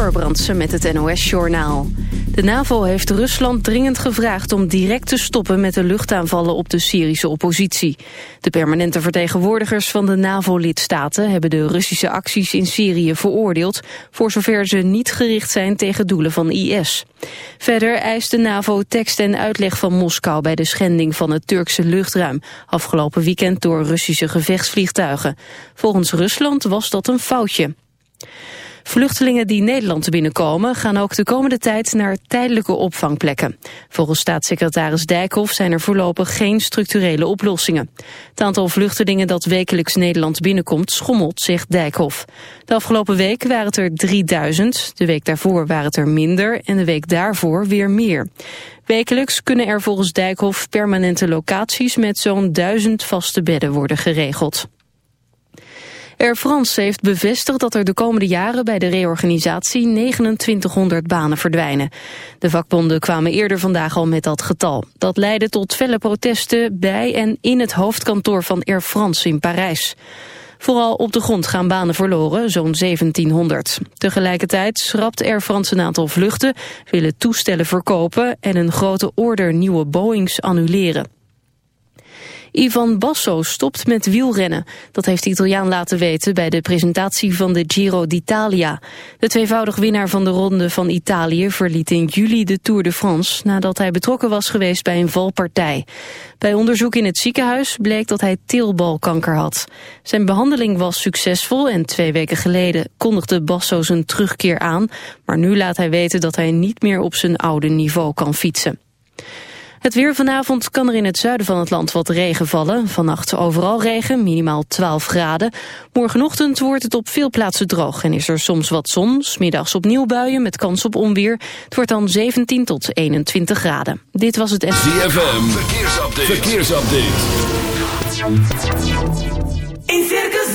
Amber met het NOS-journaal. De NAVO heeft Rusland dringend gevraagd om direct te stoppen met de luchtaanvallen op de Syrische oppositie. De permanente vertegenwoordigers van de NAVO-lidstaten hebben de Russische acties in Syrië veroordeeld, voor zover ze niet gericht zijn tegen doelen van IS. Verder eist de NAVO tekst en uitleg van Moskou bij de schending van het Turkse luchtruim, afgelopen weekend door Russische gevechtsvliegtuigen. Volgens Rusland was dat een foutje. Vluchtelingen die Nederland binnenkomen gaan ook de komende tijd naar tijdelijke opvangplekken. Volgens staatssecretaris Dijkhoff zijn er voorlopig geen structurele oplossingen. Het aantal vluchtelingen dat wekelijks Nederland binnenkomt schommelt, zegt Dijkhoff. De afgelopen week waren het er 3000, de week daarvoor waren het er minder en de week daarvoor weer meer. Wekelijks kunnen er volgens Dijkhoff permanente locaties met zo'n duizend vaste bedden worden geregeld. Air France heeft bevestigd dat er de komende jaren bij de reorganisatie 2900 banen verdwijnen. De vakbonden kwamen eerder vandaag al met dat getal. Dat leidde tot felle protesten bij en in het hoofdkantoor van Air France in Parijs. Vooral op de grond gaan banen verloren, zo'n 1700. Tegelijkertijd schrapt Air France een aantal vluchten, willen toestellen verkopen en een grote order nieuwe Boeings annuleren. Ivan Basso stopt met wielrennen. Dat heeft de Italiaan laten weten bij de presentatie van de Giro d'Italia. De tweevoudig winnaar van de Ronde van Italië verliet in juli de Tour de France... nadat hij betrokken was geweest bij een valpartij. Bij onderzoek in het ziekenhuis bleek dat hij teelbalkanker had. Zijn behandeling was succesvol en twee weken geleden kondigde Basso zijn terugkeer aan... maar nu laat hij weten dat hij niet meer op zijn oude niveau kan fietsen. Het weer vanavond kan er in het zuiden van het land wat regen vallen. Vannacht overal regen, minimaal 12 graden. Morgenochtend wordt het op veel plaatsen droog en is er soms wat zon. Smiddags opnieuw buien met kans op onweer. Het wordt dan 17 tot 21 graden. Dit was het... ZFM, verkeersupdate. verkeersupdate. In Circus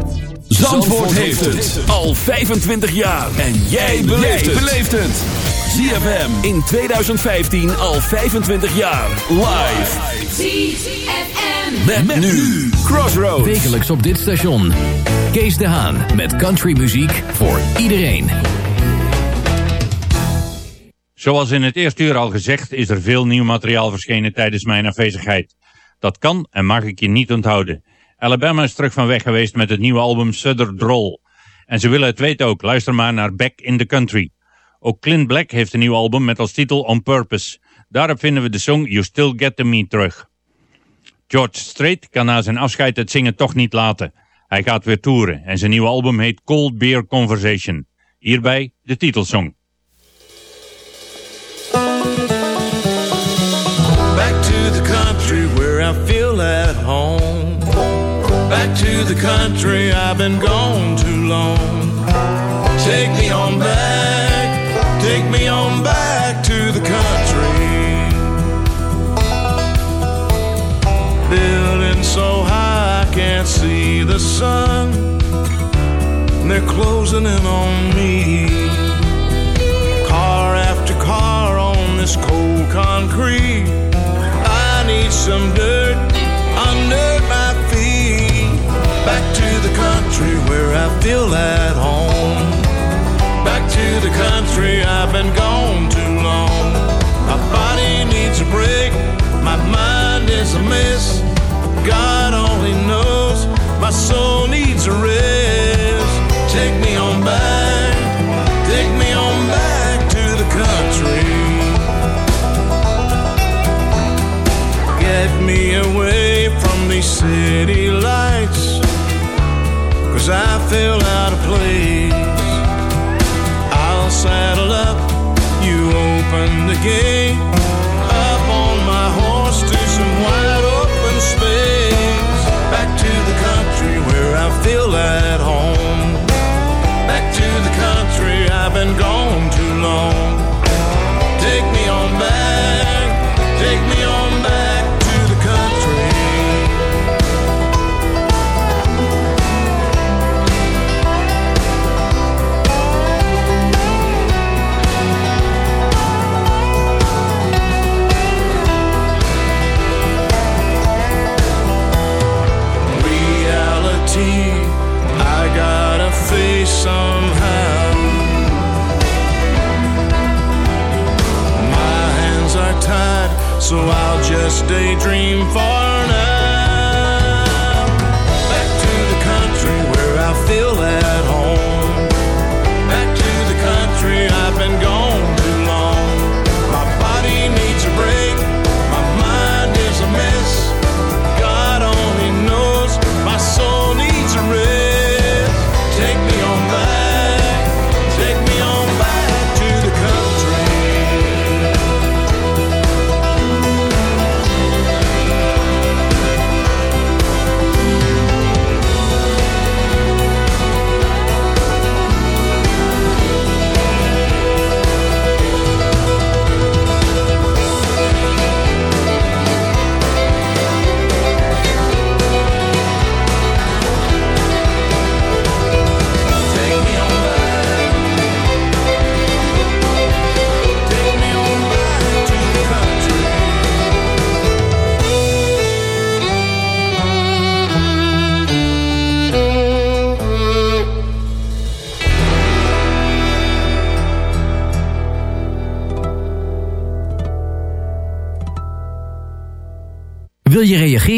Zandvoort heeft het al 25 jaar. En jij beleeft het. ZFM in 2015 al 25 jaar. Live. ZFM. Met, met nu Crossroads. Wekelijks op dit station. Kees de Haan met countrymuziek voor iedereen. Zoals in het eerste uur al gezegd is er veel nieuw materiaal verschenen tijdens mijn afwezigheid. Dat kan en mag ik je niet onthouden. Alabama is terug van weg geweest met het nieuwe album Sutter Droll. En ze willen het weten ook, luister maar naar Back in the Country. Ook Clint Black heeft een nieuw album met als titel On Purpose. Daarop vinden we de song You Still Get to Me terug. George Strait kan na zijn afscheid het zingen toch niet laten. Hij gaat weer toeren en zijn nieuwe album heet Cold Beer Conversation. Hierbij de titelsong. Back to the country where I feel at home. back to the country. I've been gone too long. Take me on back, take me on back to the country. Building so high I can't see the sun. They're closing in on me. Car after car on this cold concrete. I need some dirt under. Back to the country where I feel at home. Back to the country, I've been gone too long. My body needs a break, my mind is a mess. God only knows my soul needs a rest. Take me on back, take me on back to the country. Get me away from these city lights Cause I feel out of place. I'll saddle up You open the gate. they dream.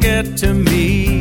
get to me.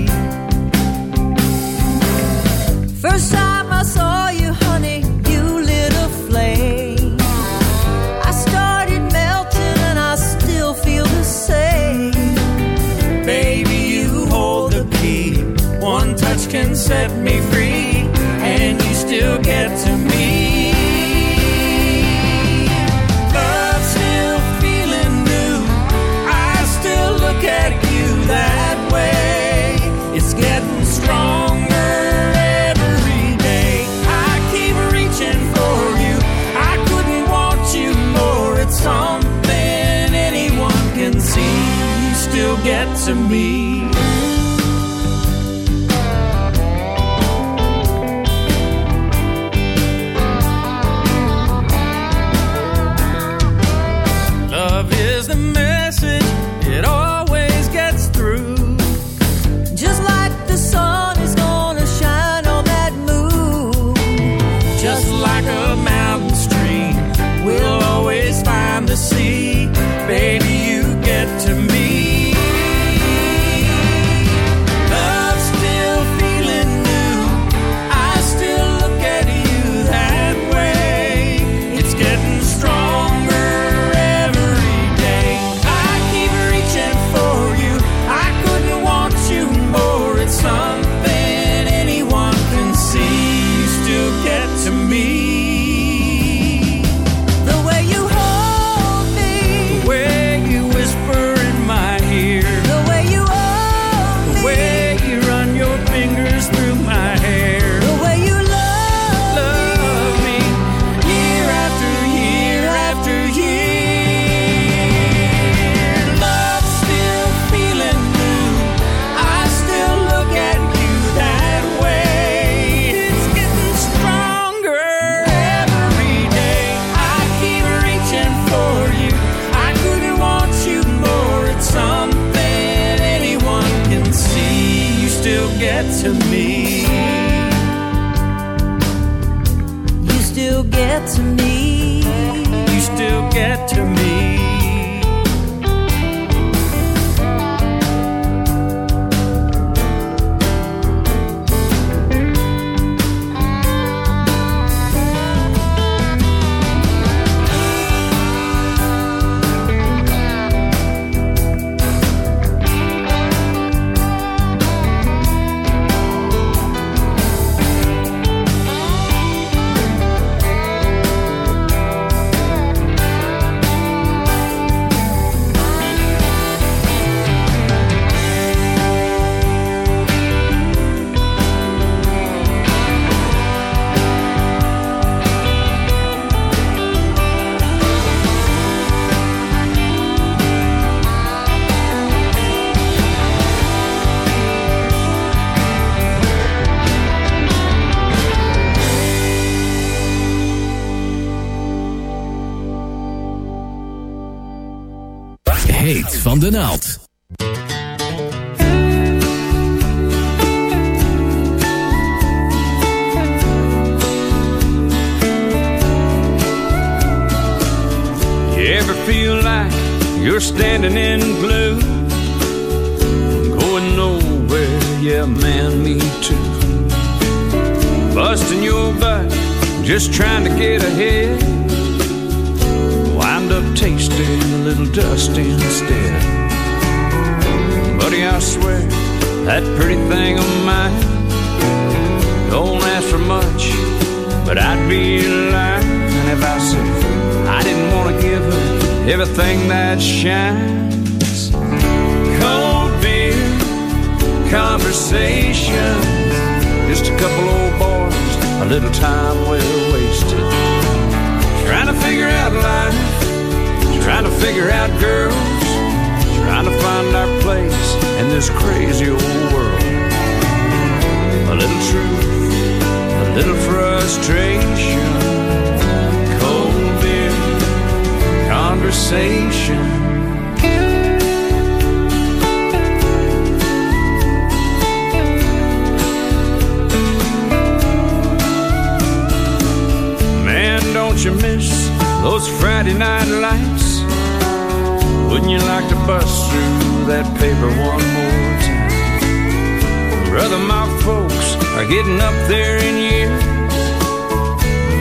That paper one more time? Brother, my folks are getting up there in years.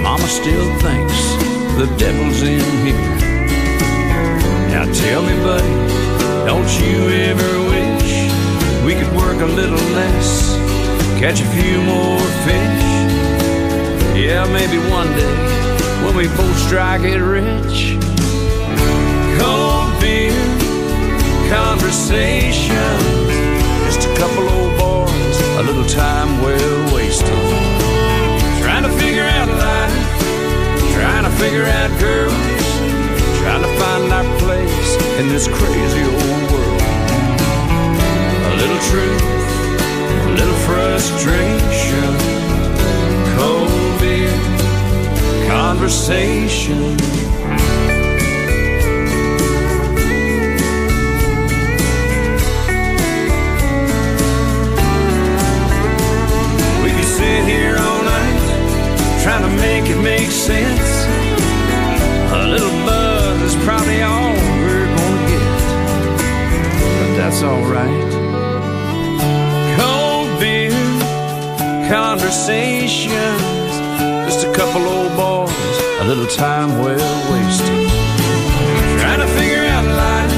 Mama still thinks the devil's in here. Now tell me, buddy, don't you ever wish we could work a little less, catch a few more fish? Yeah, maybe one day when we both strike it rich. Conversation, just a couple old boys, a little time well wasted. Trying to figure out life, trying to figure out girls, trying to find our place in this crazy old world. A little truth, a little frustration, cold beer, conversation. Trying to make it make sense. A little buzz is probably all we're gonna get, but that's alright. Cold beer, conversations, just a couple old boys, a little time well wasted. Trying to figure out life,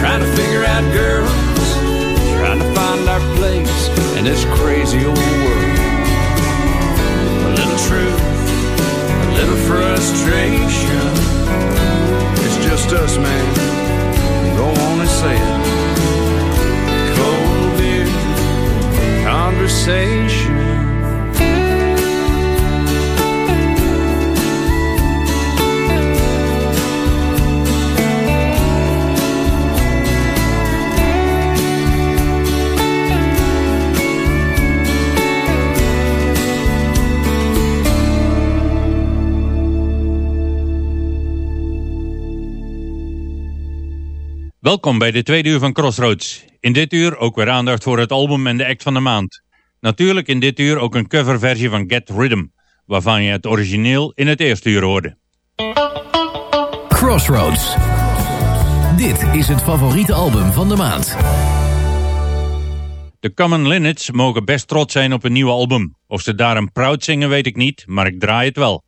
trying to figure out girls, trying to find our place in this crazy old world. Welkom bij de tweede uur van Crossroads. In dit uur ook weer aandacht voor het album en de act van de maand. Natuurlijk in dit uur ook een coverversie van Get Rhythm. waarvan je het origineel in het eerste uur hoorde. Crossroads. Dit is het favoriete album van de maand. De Common Linnets mogen best trots zijn op een nieuw album. Of ze daarom proud zingen weet ik niet, maar ik draai het wel.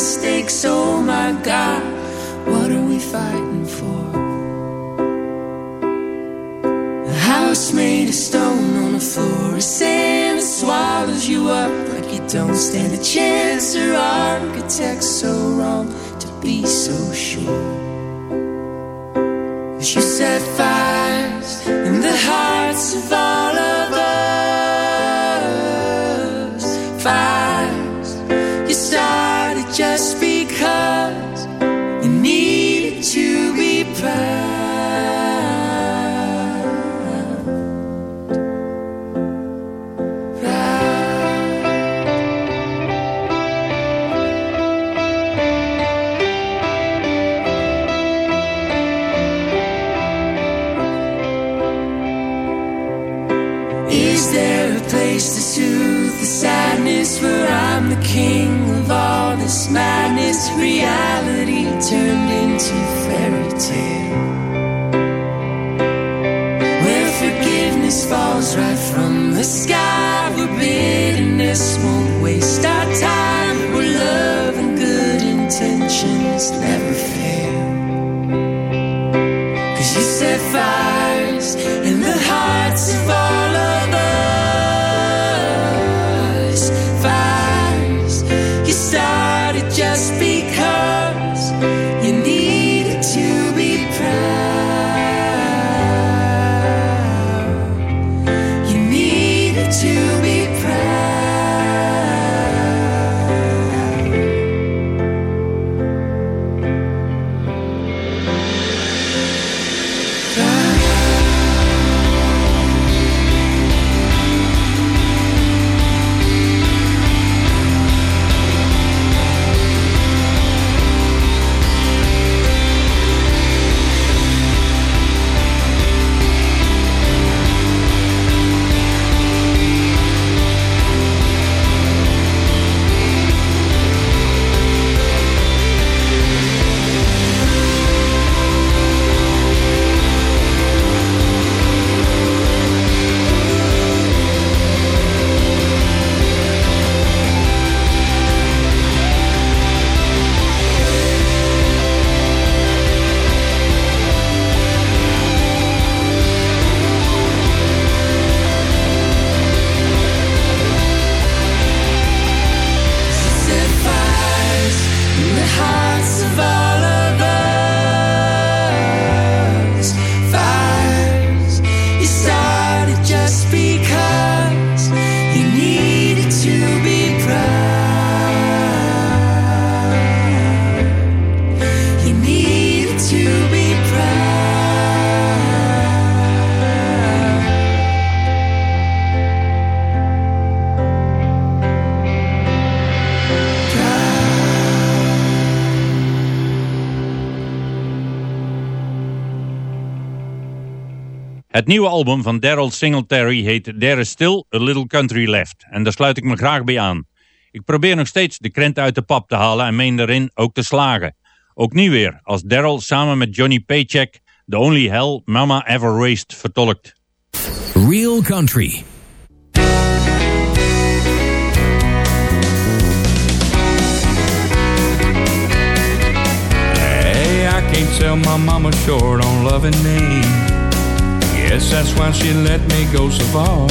Mistakes? Oh my God, what are we fighting for? A house made of stone on the floor of sand that swallows you up like you don't stand a chance. Or architects so wrong to be so sure. Cause you set fires in the hearts of all nieuwe album van Daryl Singletary heet There is Still a Little Country Left. En daar sluit ik me graag bij aan. Ik probeer nog steeds de krent uit de pap te halen en meen daarin ook te slagen. Ook nu weer, als Daryl samen met Johnny Paycheck The Only Hell Mama Ever Raised vertolkt. Real Country. Hey, I can't sell my mama short on loving me. Guess that's why she let me go so far.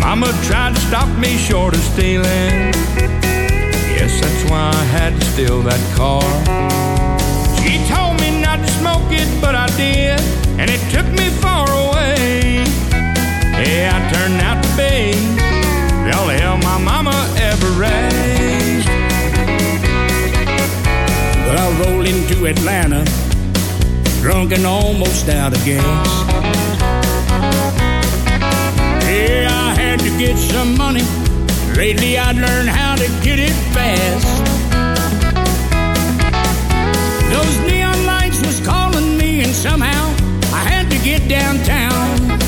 Mama tried to stop me short of stealing. Guess that's why I had to steal that car. She told me not to smoke it, but I did, and it took me far away. Hey, I turned out to be the only hell my mama ever raised. But I rolled into Atlanta, drunk and almost out of gas. Yeah, I had to get some money. Lately, I'd learned how to get it fast. Those neon lights was calling me, and somehow I had to get downtown.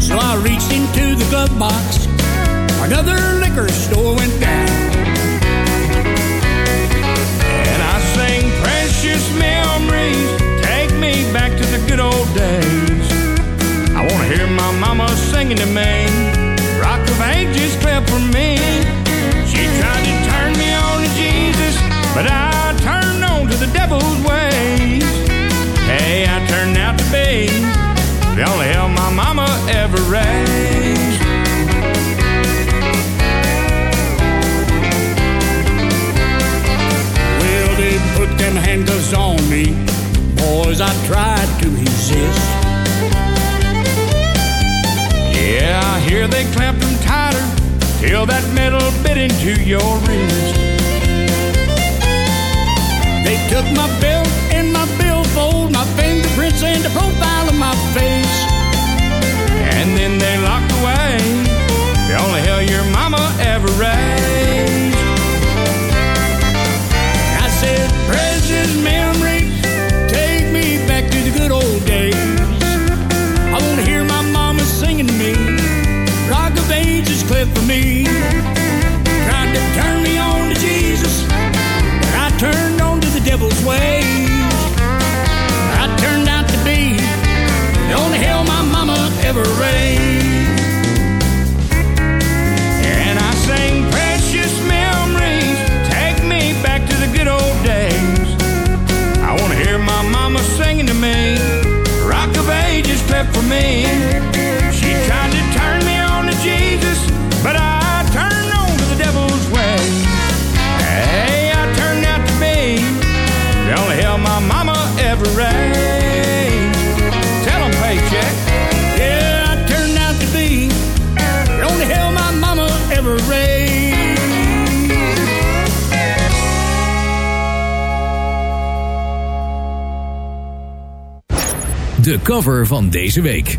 So I reached into the glove box, another liquor store mama singing to me. Rock of Ages, clap for me. Yeah, they clamped them tighter till that metal bit into your wrist. They took my belt De cover van deze week.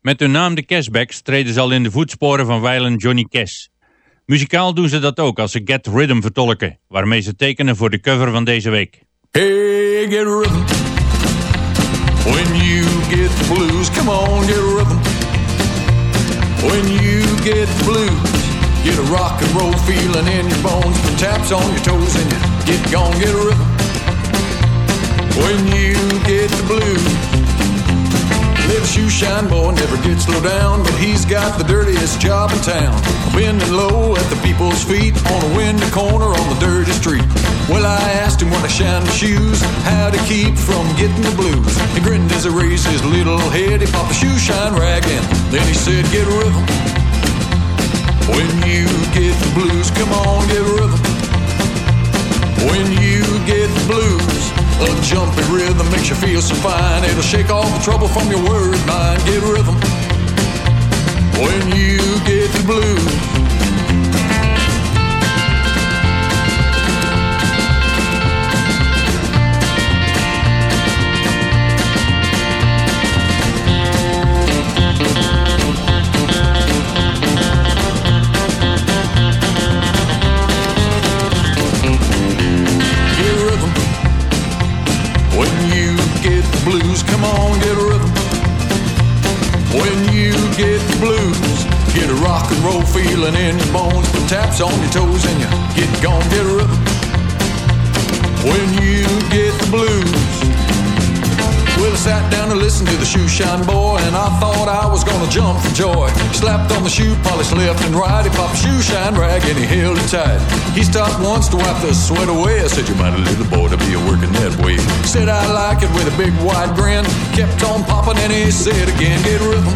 Met hun naam de Cashbacks treden ze al in de voetsporen van wijlen Johnny Cash. Muzikaal doen ze dat ook als ze Get Rhythm vertolken, waarmee ze tekenen voor de cover van deze week. Hey, get rhythm. When you get the blues, come on, get rhythm. When you get the blues, get a rock and roll feeling in your bones, put taps on your toes, and you get gone, get a rhythm. When you get the blues, little shoe shine boy never gets slow down, but he's got the dirtiest job in town. Bending low at the people's feet on a windy corner on the dirty street. Well, I asked him when I shined my shoes how to keep from getting the blues. He grinned as he raised his little head. He popped a shoe shine rag in. Then he said, Get rhythm. When you get the blues, come on, get rhythm. When you get the blues, a jumpy rhythm makes you feel so fine. It'll shake all the trouble from your worried mind. Get rhythm. When you get the blues. Taps on your toes, and you get gone, get a rhythm. When you get the blues. Well, I sat down to listen to the shoe shine boy, and I thought I was gonna jump for joy. Slapped on the shoe polish left and right. He popped a shoe shine rag and he held it tight. He stopped once to wipe the sweat away. I said, You might mighty little boy to be a working that way. Said I like it with a big wide grin. Kept on popping and he said again, Get rhythm.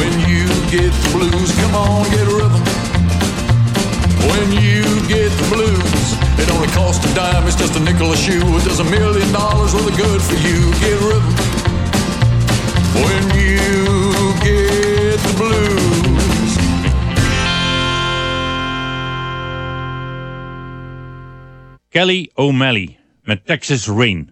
When you get the blues, come on, get a rhythm. When you get the blues, it only costs a dime, it's just a nickel a shoe. It does a million dollars worth of good for you. Get rhythm. When you get the blues. Kelly O'Malley met Texas Rain.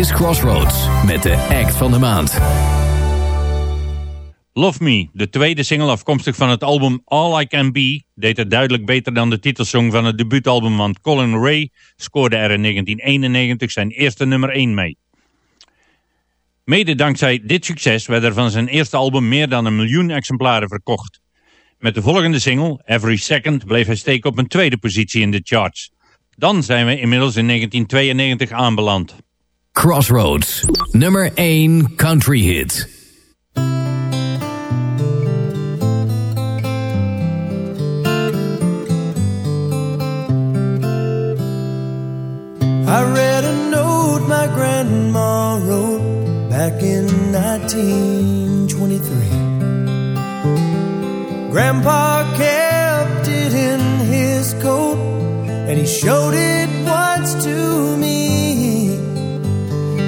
Is Crossroads met de act van de maand. Love Me, de tweede single afkomstig van het album All I Can Be, deed het duidelijk beter dan de titelsong van het debuutalbum, want Colin Ray scoorde er in 1991 zijn eerste nummer 1 mee. Mede dankzij dit succes werden er van zijn eerste album meer dan een miljoen exemplaren verkocht. Met de volgende single, Every Second, bleef hij steken op een tweede positie in de charts. Dan zijn we inmiddels in 1992 aanbeland. Crossroads, nummer 1 country hit. I read a note my grandma wrote back in 1923. Grandpa kept it in his coat and he showed it once to me.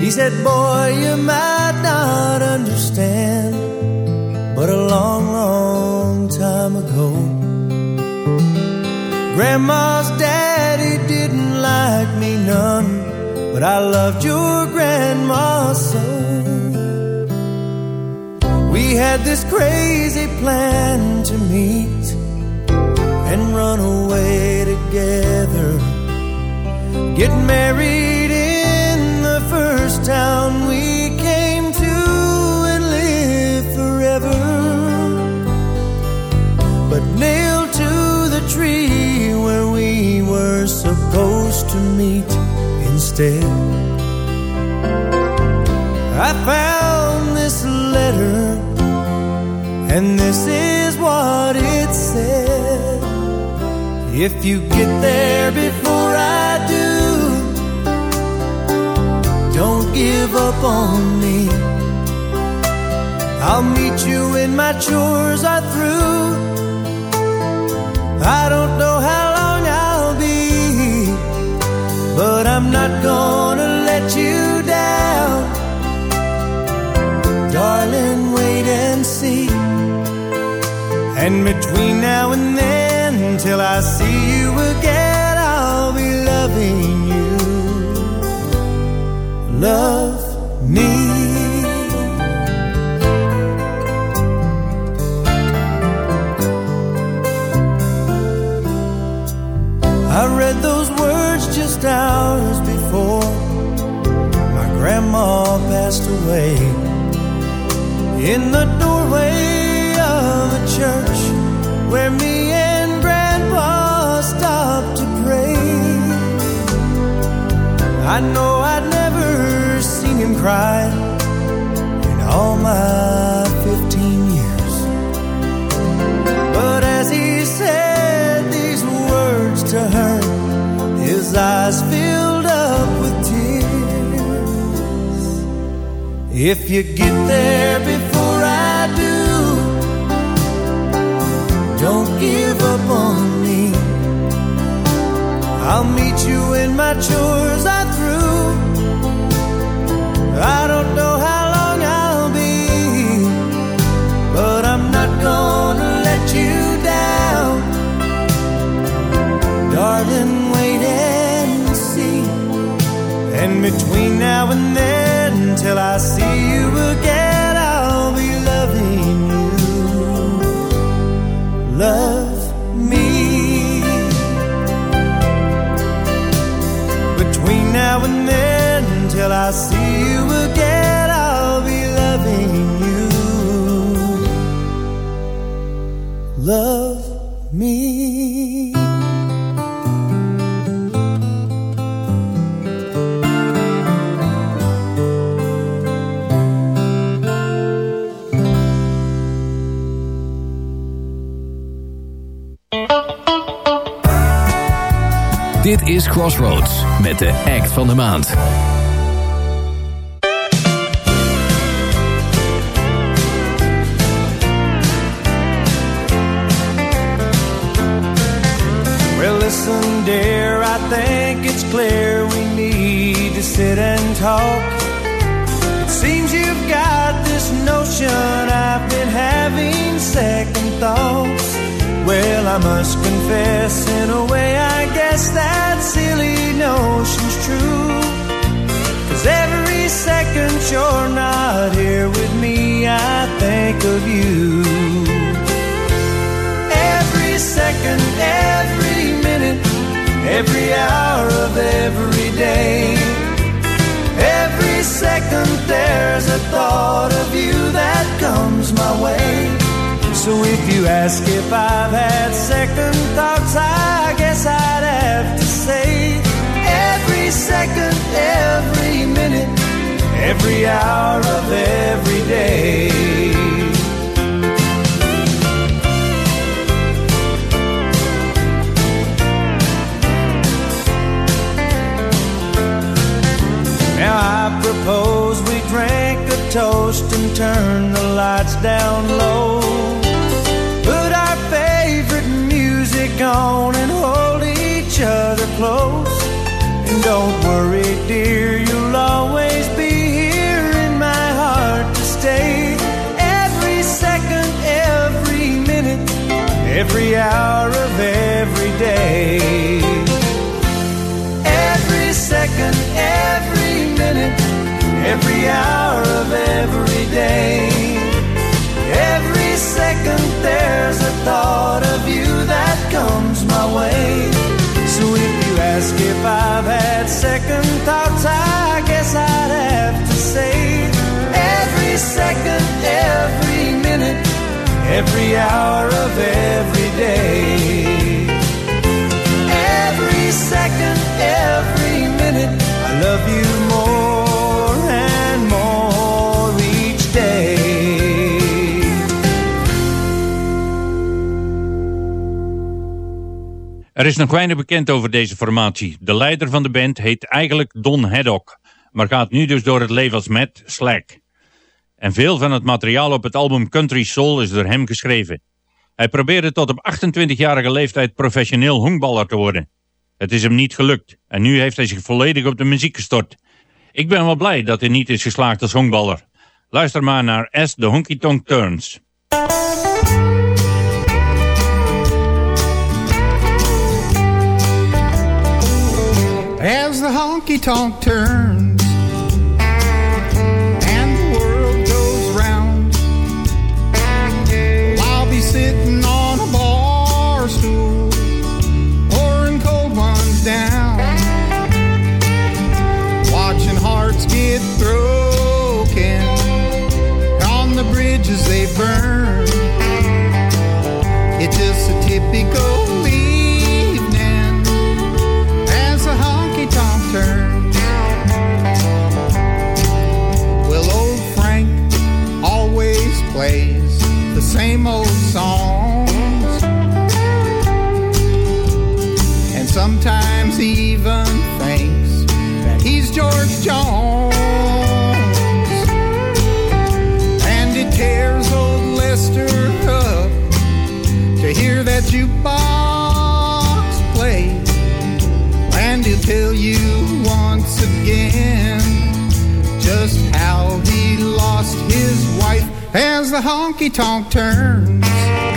He said, Boy, you might not understand, but a long, long time ago. Grandma's daddy didn't like me none, but I loved your grandma so. We had this crazy plan to meet and run away together. Get married town we came to and live forever but nailed to the tree where we were supposed to meet instead. I found this letter, and this is what it said. If you get there before give up on me. I'll meet you when my chores are through. I don't know how long I'll be, but I'm not gonna let you down. Darling, wait and see. And between now and then, till I see you again, I'll be loving. Love me. I read those words just hours before my grandma passed away. In the doorway of a church where me and grandpa stopped to pray. I know I'd never cry in all my 15 years. But as he said these words to her, his eyes filled up with tears. If you get there before I do, don't give up on me. I'll meet you when my chores between now and then, till I see you again, I'll be loving you. Love me. Between now and then, till I see Crossroads met de act van de maand. Well, listen, dear, I think it's clear we need to sit and talk. It seems you've got this notion I've been having second thoughts. Well, I must confess, in a way, I guess that silly every hour of every day. Every second there's a thought of you that comes my way. So if you ask if I've had second thoughts, I guess I'd have to say every second, every minute, every hour of every day. Toast and turn the lights down low. Put our favorite music on and hold each other close. And don't worry, dear, you'll always be here in my heart to stay. Every second, every minute, every hour of every day. Every second, every minute, every hour of every day. Every second there's a thought of you that comes my way. So if you ask if I've had second thoughts, I guess I'd have to say every second, every minute, every hour of every day. Every second, every minute, I love you Er is nog weinig bekend over deze formatie. De leider van de band heet eigenlijk Don Haddock, maar gaat nu dus door het leven als Matt Slack. En veel van het materiaal op het album Country Soul is door hem geschreven. Hij probeerde tot op 28-jarige leeftijd professioneel honkballer te worden. Het is hem niet gelukt en nu heeft hij zich volledig op de muziek gestort. Ik ben wel blij dat hij niet is geslaagd als honkballer. Luister maar naar As the Honky Tonk Turns. As the honky tonk turns as the honky tonk turns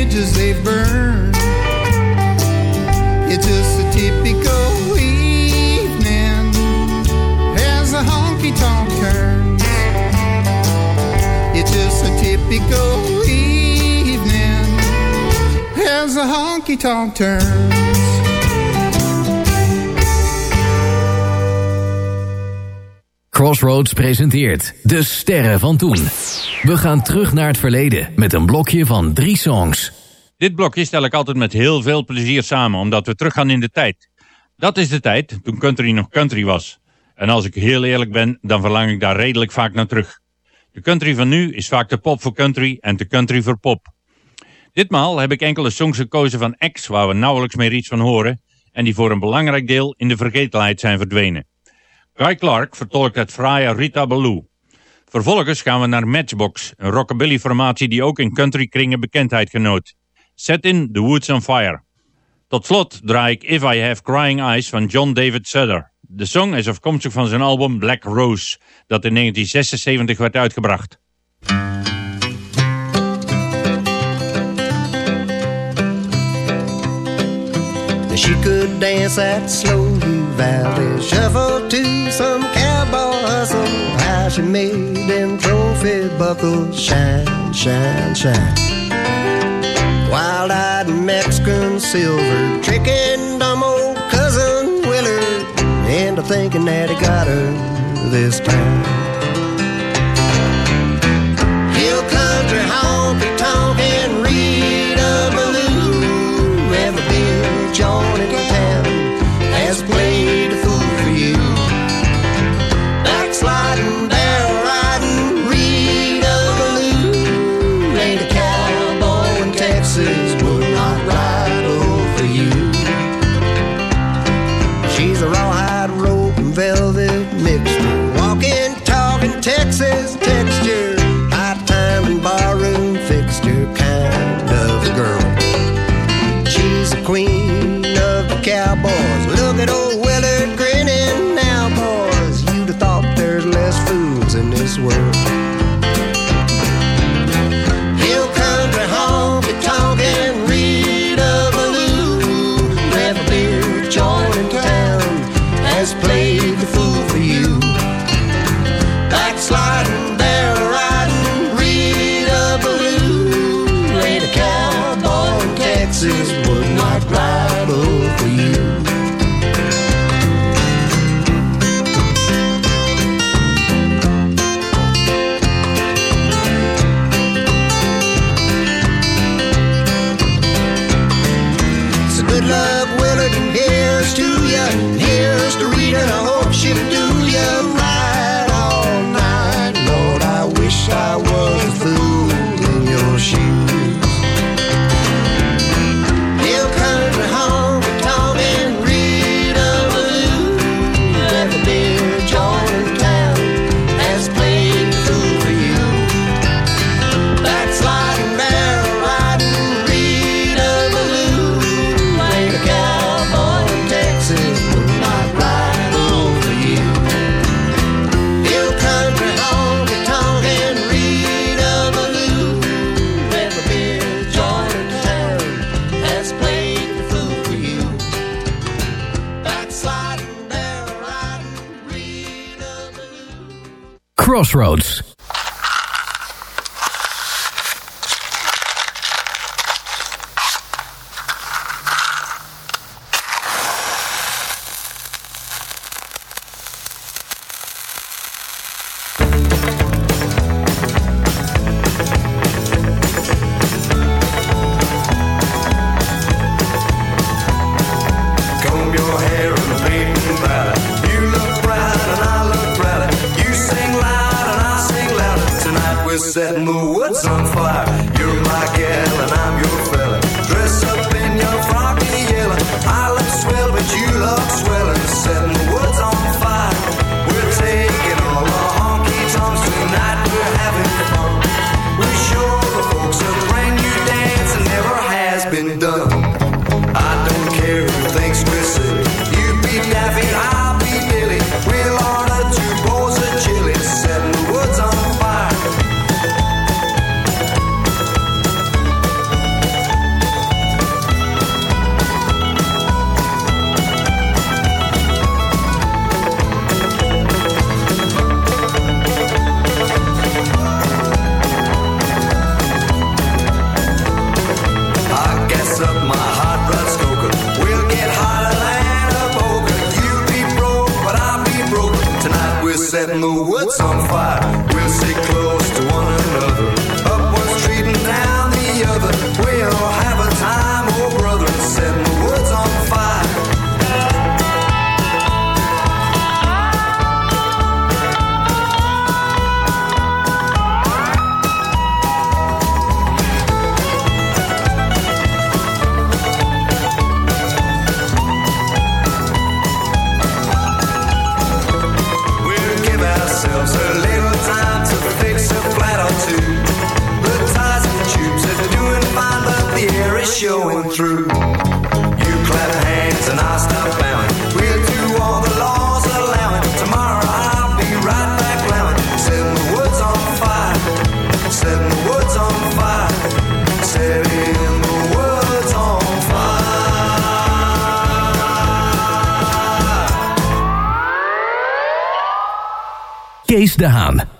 bridges they burn. It's just a typical evening as a honky tonk turns. It's just a typical evening as a honky tonk turns. Crossroads presenteert De Sterren van Toen. We gaan terug naar het verleden met een blokje van drie songs. Dit blokje stel ik altijd met heel veel plezier samen, omdat we teruggaan in de tijd. Dat is de tijd toen country nog country was. En als ik heel eerlijk ben, dan verlang ik daar redelijk vaak naar terug. De country van nu is vaak de pop voor country en de country voor pop. Ditmaal heb ik enkele songs gekozen van X waar we nauwelijks meer iets van horen en die voor een belangrijk deel in de vergetelheid zijn verdwenen. Guy Clark vertolkt het fraaie Rita Ballou. Vervolgens gaan we naar Matchbox, een rockabilly formatie die ook in country kringen bekendheid genoot. Set in The Woods on Fire. Tot slot draai ik If I Have Crying Eyes van John David Sutter. De song is afkomstig van zijn album Black Rose, dat in 1976 werd uitgebracht. She could dance that slow valley shuffle to some cowboy hustle. How she made them trophy buckles shine, shine, shine. Wild-eyed Mexican silver, tricking dumb old cousin Willard into thinking that he got her this time. Crossroads. Kees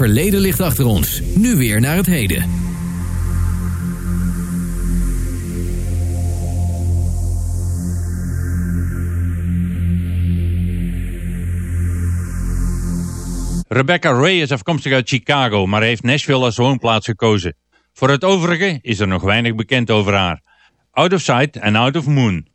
verleden ligt achter ons. Nu weer naar het heden. Rebecca Ray is afkomstig uit Chicago, maar heeft Nashville als woonplaats gekozen. Voor het overige is er nog weinig bekend over haar. Out of Sight and Out of Moon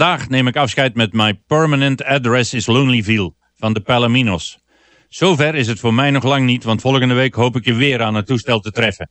Vandaag neem ik afscheid met My Permanent Address is Lonelyville van de Palominos. Zover is het voor mij nog lang niet, want volgende week hoop ik je weer aan het toestel te treffen.